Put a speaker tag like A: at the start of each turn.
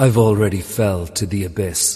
A: I've already fell to the abyss.